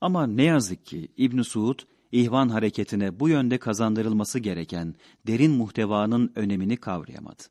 Ama ne yazık ki İbn Suud ihvan hareketine bu yönde kazandırılması gereken derin muhtevanın önemini kavrayamadı.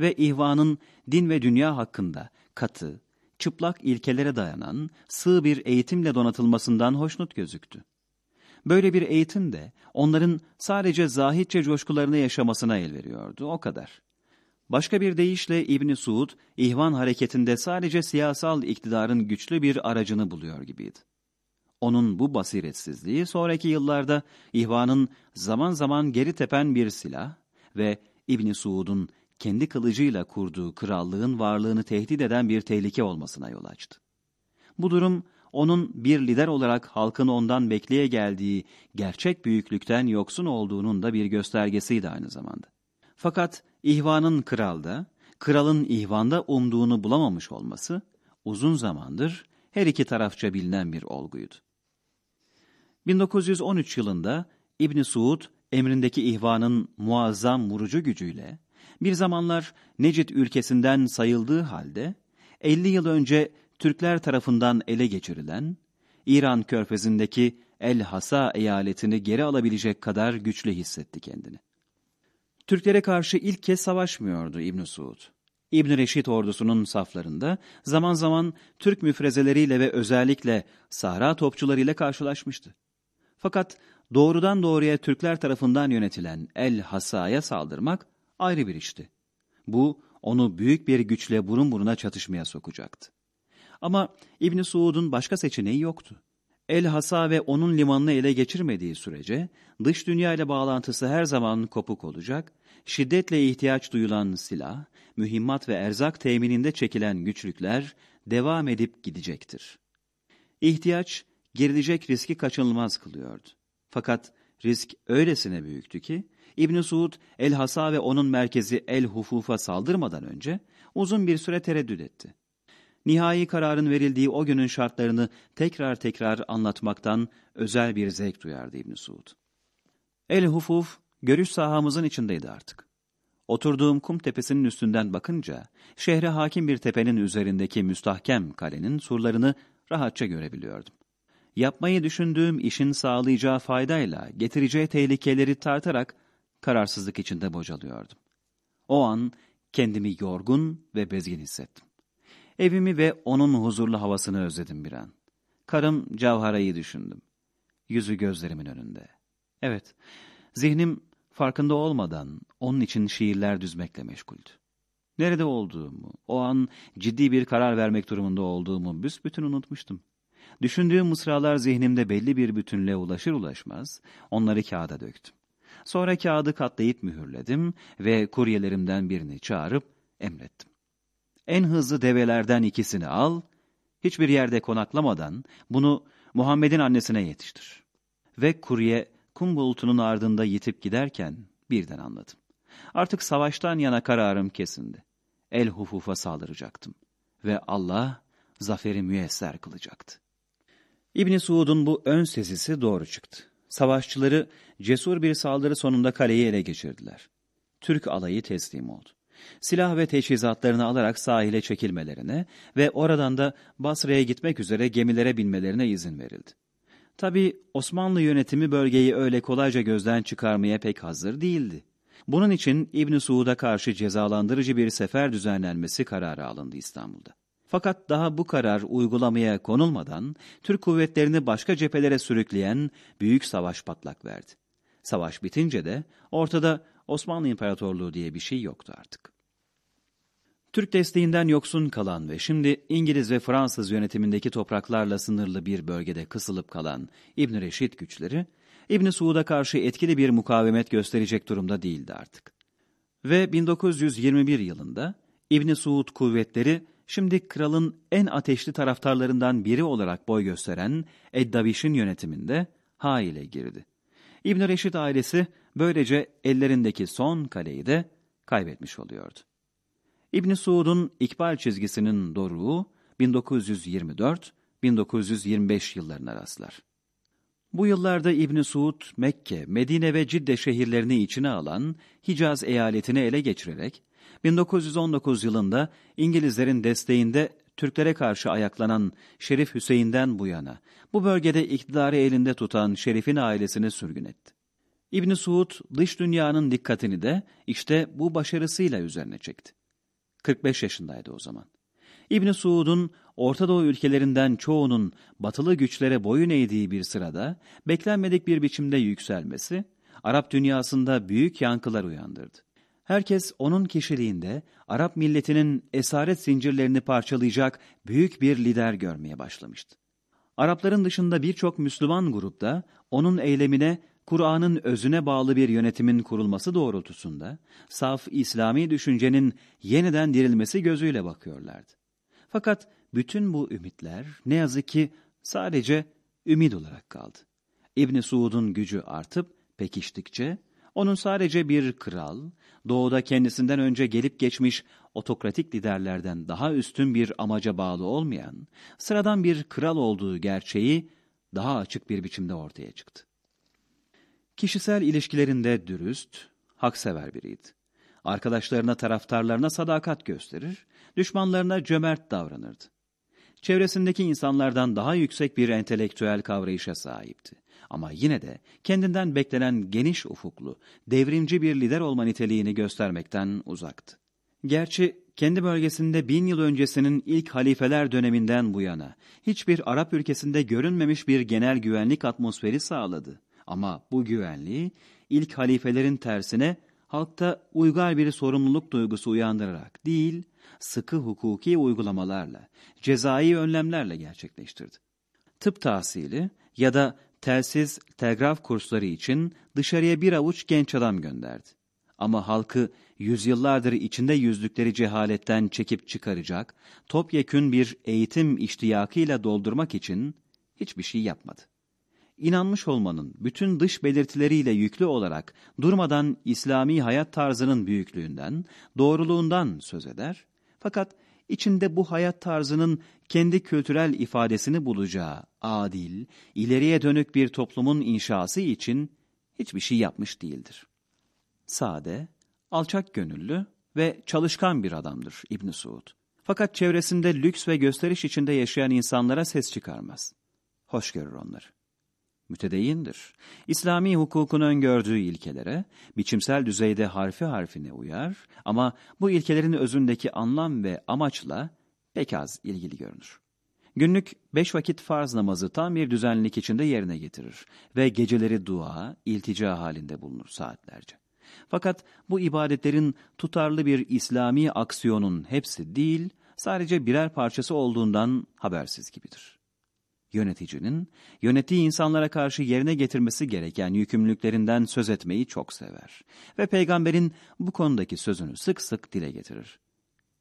Ve ihvanın din ve dünya hakkında katı, çıplak ilkelere dayanan sığ bir eğitimle donatılmasından hoşnut gözüktü. Böyle bir eğitim de onların sadece zahitçe coşkularını yaşamasına el veriyordu, o kadar. Başka bir deyişle İbni Suud, ihvan hareketinde sadece siyasal iktidarın güçlü bir aracını buluyor gibiydi. Onun bu basiretsizliği sonraki yıllarda ihvanın zaman zaman geri tepen bir silah ve İbni Suud'un kendi kılıcıyla kurduğu krallığın varlığını tehdit eden bir tehlike olmasına yol açtı. Bu durum onun bir lider olarak halkın ondan bekleye geldiği gerçek büyüklükten yoksun olduğunun da bir göstergesiydi aynı zamanda. Fakat ihvanın kralda, kralın ihvanda umduğunu bulamamış olması uzun zamandır her iki tarafça bilinen bir olguydu. 1913 yılında İbn Suud emrindeki ihvanın muazzam vurucu gücüyle bir zamanlar Necid ülkesinden sayıldığı halde 50 yıl önce Türkler tarafından ele geçirilen İran körfezindeki El Hasa eyaletini geri alabilecek kadar güçlü hissetti kendini. Türklere karşı ilk kez savaşmıyordu İbn Suud. İbn Reşit ordusunun saflarında zaman zaman Türk müfrezeleriyle ve özellikle Sahra topçularıyla karşılaşmıştı. Fakat doğrudan doğruya Türkler tarafından yönetilen El Hasa'ya saldırmak ayrı bir işti. Bu onu büyük bir güçle burun buruna çatışmaya sokacaktı. Ama İbn Suud'un başka seçeneği yoktu. El Hasa ve onun limanını ele geçirmediği sürece dış dünya ile bağlantısı her zaman kopuk olacak, şiddetle ihtiyaç duyulan silah, mühimmat ve erzak temininde çekilen güçlükler devam edip gidecektir. İhtiyaç gerilecek riski kaçınılmaz kılıyordu. Fakat risk öylesine büyüktü ki İbn Suud El Hasa ve onun merkezi El Hufuf'a saldırmadan önce uzun bir süre tereddüt etti. Nihai kararın verildiği o günün şartlarını tekrar tekrar anlatmaktan özel bir zevk duyardı İbn Suud. El Hufuf görüş sahamızın içindeydi artık. Oturduğum kum tepesinin üstünden bakınca şehre hakim bir tepenin üzerindeki müstahkem kalenin surlarını rahatça görebiliyordum. Yapmayı düşündüğüm işin sağlayacağı faydayla getireceği tehlikeleri tartarak kararsızlık içinde bocalıyordum. O an kendimi yorgun ve bezgin hissettim. Evimi ve onun huzurlu havasını özledim bir an. Karım Cavhara'yı düşündüm. Yüzü gözlerimin önünde. Evet, zihnim farkında olmadan onun için şiirler düzmekle meşguldü. Nerede olduğumu, o an ciddi bir karar vermek durumunda olduğumu büsbütün unutmuştum. Düşündüğüm mısralar zihnimde belli bir bütünlüğe ulaşır ulaşmaz onları kağıda döktüm. Sonra kağıdı katlayıp mühürledim ve kuryelerimden birini çağırıp emrettim. En hızlı develerden ikisini al, hiçbir yerde konaklamadan bunu Muhammed'in annesine yetiştir. Ve kurye kum bulutunun ardında yitip giderken birden anladım. Artık savaştan yana kararım kesindi. El hufufa saldıracaktım. Ve Allah zaferi müyesser kılacaktı. İbni Suud'un bu ön sezisi doğru çıktı. Savaşçıları cesur bir saldırı sonunda kaleyi ele geçirdiler. Türk alayı teslim oldu. Silah ve teçhizatlarını alarak sahile çekilmelerine ve oradan da Basra'ya gitmek üzere gemilere binmelerine izin verildi. Tabi Osmanlı yönetimi bölgeyi öyle kolayca gözden çıkarmaya pek hazır değildi. Bunun için İbn Suud'a karşı cezalandırıcı bir sefer düzenlenmesi kararı alındı İstanbul'da. Fakat daha bu karar uygulamaya konulmadan Türk kuvvetlerini başka cephelere sürükleyen büyük savaş patlak verdi. Savaş bitince de ortada Osmanlı İmparatorluğu diye bir şey yoktu artık. Türk desteğinden yoksun kalan ve şimdi İngiliz ve Fransız yönetimindeki topraklarla sınırlı bir bölgede kısılıp kalan İbn Reşit güçleri, İbn Suud'a karşı etkili bir mukavemet gösterecek durumda değildi artık. Ve 1921 yılında İbn Suud kuvvetleri şimdi kralın en ateşli taraftarlarından biri olarak boy gösteren Eddaviş'in yönetiminde ha ile girdi. İbn Reşit ailesi böylece ellerindeki son kaleyi de kaybetmiş oluyordu. İbn Suud'un ikbal çizgisinin doruğu 1924-1925 yıllarına rastlar. Bu yıllarda İbn Suud, Mekke, Medine ve Cidde şehirlerini içine alan Hicaz eyaletini ele geçirerek 1919 yılında İngilizlerin desteğinde Türklere karşı ayaklanan Şerif Hüseyin'den bu yana bu bölgede iktidarı elinde tutan Şerif'in ailesini sürgün etti. İbn Suud dış dünyanın dikkatini de işte bu başarısıyla üzerine çekti. 45 yaşındaydı o zaman. İbn Suud'un Orta Doğu ülkelerinden çoğunun batılı güçlere boyun eğdiği bir sırada beklenmedik bir biçimde yükselmesi Arap dünyasında büyük yankılar uyandırdı. Herkes onun kişiliğinde Arap milletinin esaret zincirlerini parçalayacak büyük bir lider görmeye başlamıştı. Arapların dışında birçok Müslüman grupta onun eylemine Kur'an'ın özüne bağlı bir yönetimin kurulması doğrultusunda saf İslami düşüncenin yeniden dirilmesi gözüyle bakıyorlardı. Fakat bütün bu ümitler ne yazık ki sadece ümit olarak kaldı. İbn Suud'un gücü artıp pekiştikçe onun sadece bir kral, doğuda kendisinden önce gelip geçmiş otokratik liderlerden daha üstün bir amaca bağlı olmayan, sıradan bir kral olduğu gerçeği daha açık bir biçimde ortaya çıktı. Kişisel ilişkilerinde dürüst, haksever biriydi. Arkadaşlarına, taraftarlarına sadakat gösterir, düşmanlarına cömert davranırdı. Çevresindeki insanlardan daha yüksek bir entelektüel kavrayışa sahipti. Ama yine de kendinden beklenen geniş ufuklu, devrimci bir lider olma niteliğini göstermekten uzaktı. Gerçi kendi bölgesinde bin yıl öncesinin ilk halifeler döneminden bu yana hiçbir Arap ülkesinde görünmemiş bir genel güvenlik atmosferi sağladı. Ama bu güvenliği ilk halifelerin tersine halkta uygar bir sorumluluk duygusu uyandırarak değil, sıkı hukuki uygulamalarla, cezai önlemlerle gerçekleştirdi. Tıp tahsili ya da telsiz, telgraf kursları için dışarıya bir avuç genç adam gönderdi. Ama halkı yüzyıllardır içinde yüzdükleri cehaletten çekip çıkaracak, topyekün bir eğitim iştiyakıyla doldurmak için hiçbir şey yapmadı. İnanmış olmanın bütün dış belirtileriyle yüklü olarak durmadan İslami hayat tarzının büyüklüğünden, doğruluğundan söz eder. Fakat içinde bu hayat tarzının kendi kültürel ifadesini bulacağı adil, ileriye dönük bir toplumun inşası için hiçbir şey yapmış değildir. Sade, alçak gönüllü ve çalışkan bir adamdır İbn Suud. Fakat çevresinde lüks ve gösteriş içinde yaşayan insanlara ses çıkarmaz. Hoş görür onları mütedeyindir. İslami hukukun öngördüğü ilkelere, biçimsel düzeyde harfi harfine uyar ama bu ilkelerin özündeki anlam ve amaçla pek az ilgili görünür. Günlük beş vakit farz namazı tam bir düzenlilik içinde yerine getirir ve geceleri dua, iltica halinde bulunur saatlerce. Fakat bu ibadetlerin tutarlı bir İslami aksiyonun hepsi değil, sadece birer parçası olduğundan habersiz gibidir yöneticinin, yönettiği insanlara karşı yerine getirmesi gereken yükümlülüklerinden söz etmeyi çok sever ve peygamberin bu konudaki sözünü sık sık dile getirir.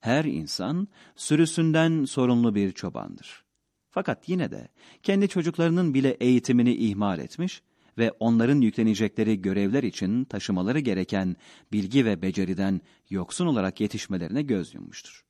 Her insan sürüsünden sorumlu bir çobandır. Fakat yine de kendi çocuklarının bile eğitimini ihmal etmiş ve onların yüklenecekleri görevler için taşımaları gereken bilgi ve beceriden yoksun olarak yetişmelerine göz yummuştur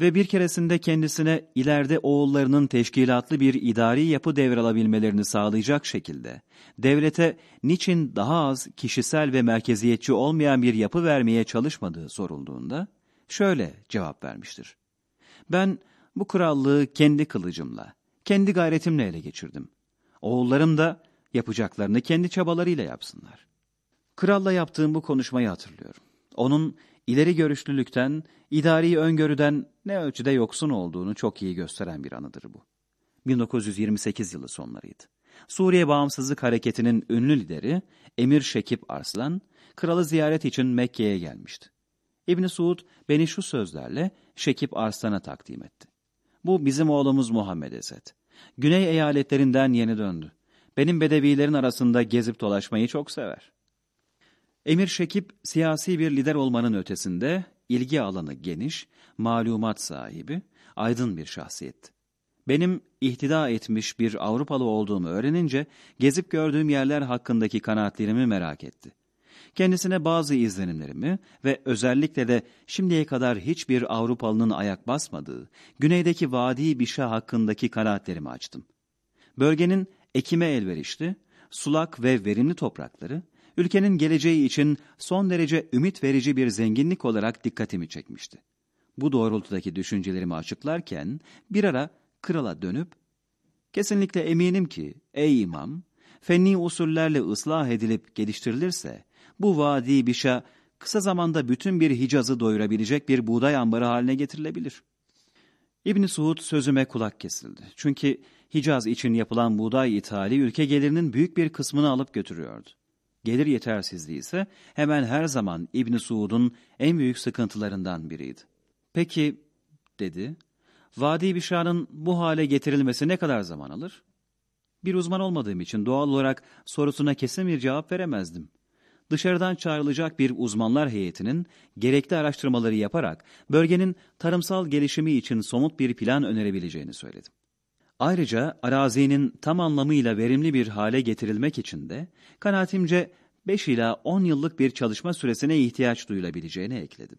ve bir keresinde kendisine ileride oğullarının teşkilatlı bir idari yapı devralabilmelerini sağlayacak şekilde devlete niçin daha az kişisel ve merkeziyetçi olmayan bir yapı vermeye çalışmadığı sorulduğunda şöyle cevap vermiştir. Ben bu krallığı kendi kılıcımla, kendi gayretimle ele geçirdim. Oğullarım da yapacaklarını kendi çabalarıyla yapsınlar. Kralla yaptığım bu konuşmayı hatırlıyorum. Onun ileri görüşlülükten, idari öngörüden ne ölçüde yoksun olduğunu çok iyi gösteren bir anıdır bu. 1928 yılı sonlarıydı. Suriye Bağımsızlık Hareketi'nin ünlü lideri Emir Şekip Arslan, kralı ziyaret için Mekke'ye gelmişti. İbni Suud beni şu sözlerle Şekip Arslan'a takdim etti. Bu bizim oğlumuz Muhammed Esed. Güney eyaletlerinden yeni döndü. Benim bedevilerin arasında gezip dolaşmayı çok sever. Emir Şekip siyasi bir lider olmanın ötesinde ilgi alanı geniş, malumat sahibi, aydın bir şahsiyetti. Benim ihtida etmiş bir Avrupalı olduğumu öğrenince gezip gördüğüm yerler hakkındaki kanaatlerimi merak etti. Kendisine bazı izlenimlerimi ve özellikle de şimdiye kadar hiçbir Avrupalı'nın ayak basmadığı güneydeki Vadi Bişa hakkındaki kanaatlerimi açtım. Bölgenin ekime elverişli, sulak ve verimli toprakları, ülkenin geleceği için son derece ümit verici bir zenginlik olarak dikkatimi çekmişti. Bu doğrultudaki düşüncelerimi açıklarken bir ara krala dönüp, kesinlikle eminim ki ey imam, fenni usullerle ıslah edilip geliştirilirse, bu vadi bişa kısa zamanda bütün bir Hicaz'ı doyurabilecek bir buğday ambarı haline getirilebilir. İbn Suud sözüme kulak kesildi. Çünkü Hicaz için yapılan buğday ithali ülke gelirinin büyük bir kısmını alıp götürüyordu. Gelir yetersizliği ise hemen her zaman İbn Suud'un en büyük sıkıntılarından biriydi. Peki, dedi, Vadi Bişra'nın bu hale getirilmesi ne kadar zaman alır? Bir uzman olmadığım için doğal olarak sorusuna kesin bir cevap veremezdim. Dışarıdan çağrılacak bir uzmanlar heyetinin gerekli araştırmaları yaparak bölgenin tarımsal gelişimi için somut bir plan önerebileceğini söyledim. Ayrıca arazinin tam anlamıyla verimli bir hale getirilmek için de kanaatimce 5 ila 10 yıllık bir çalışma süresine ihtiyaç duyulabileceğini ekledim.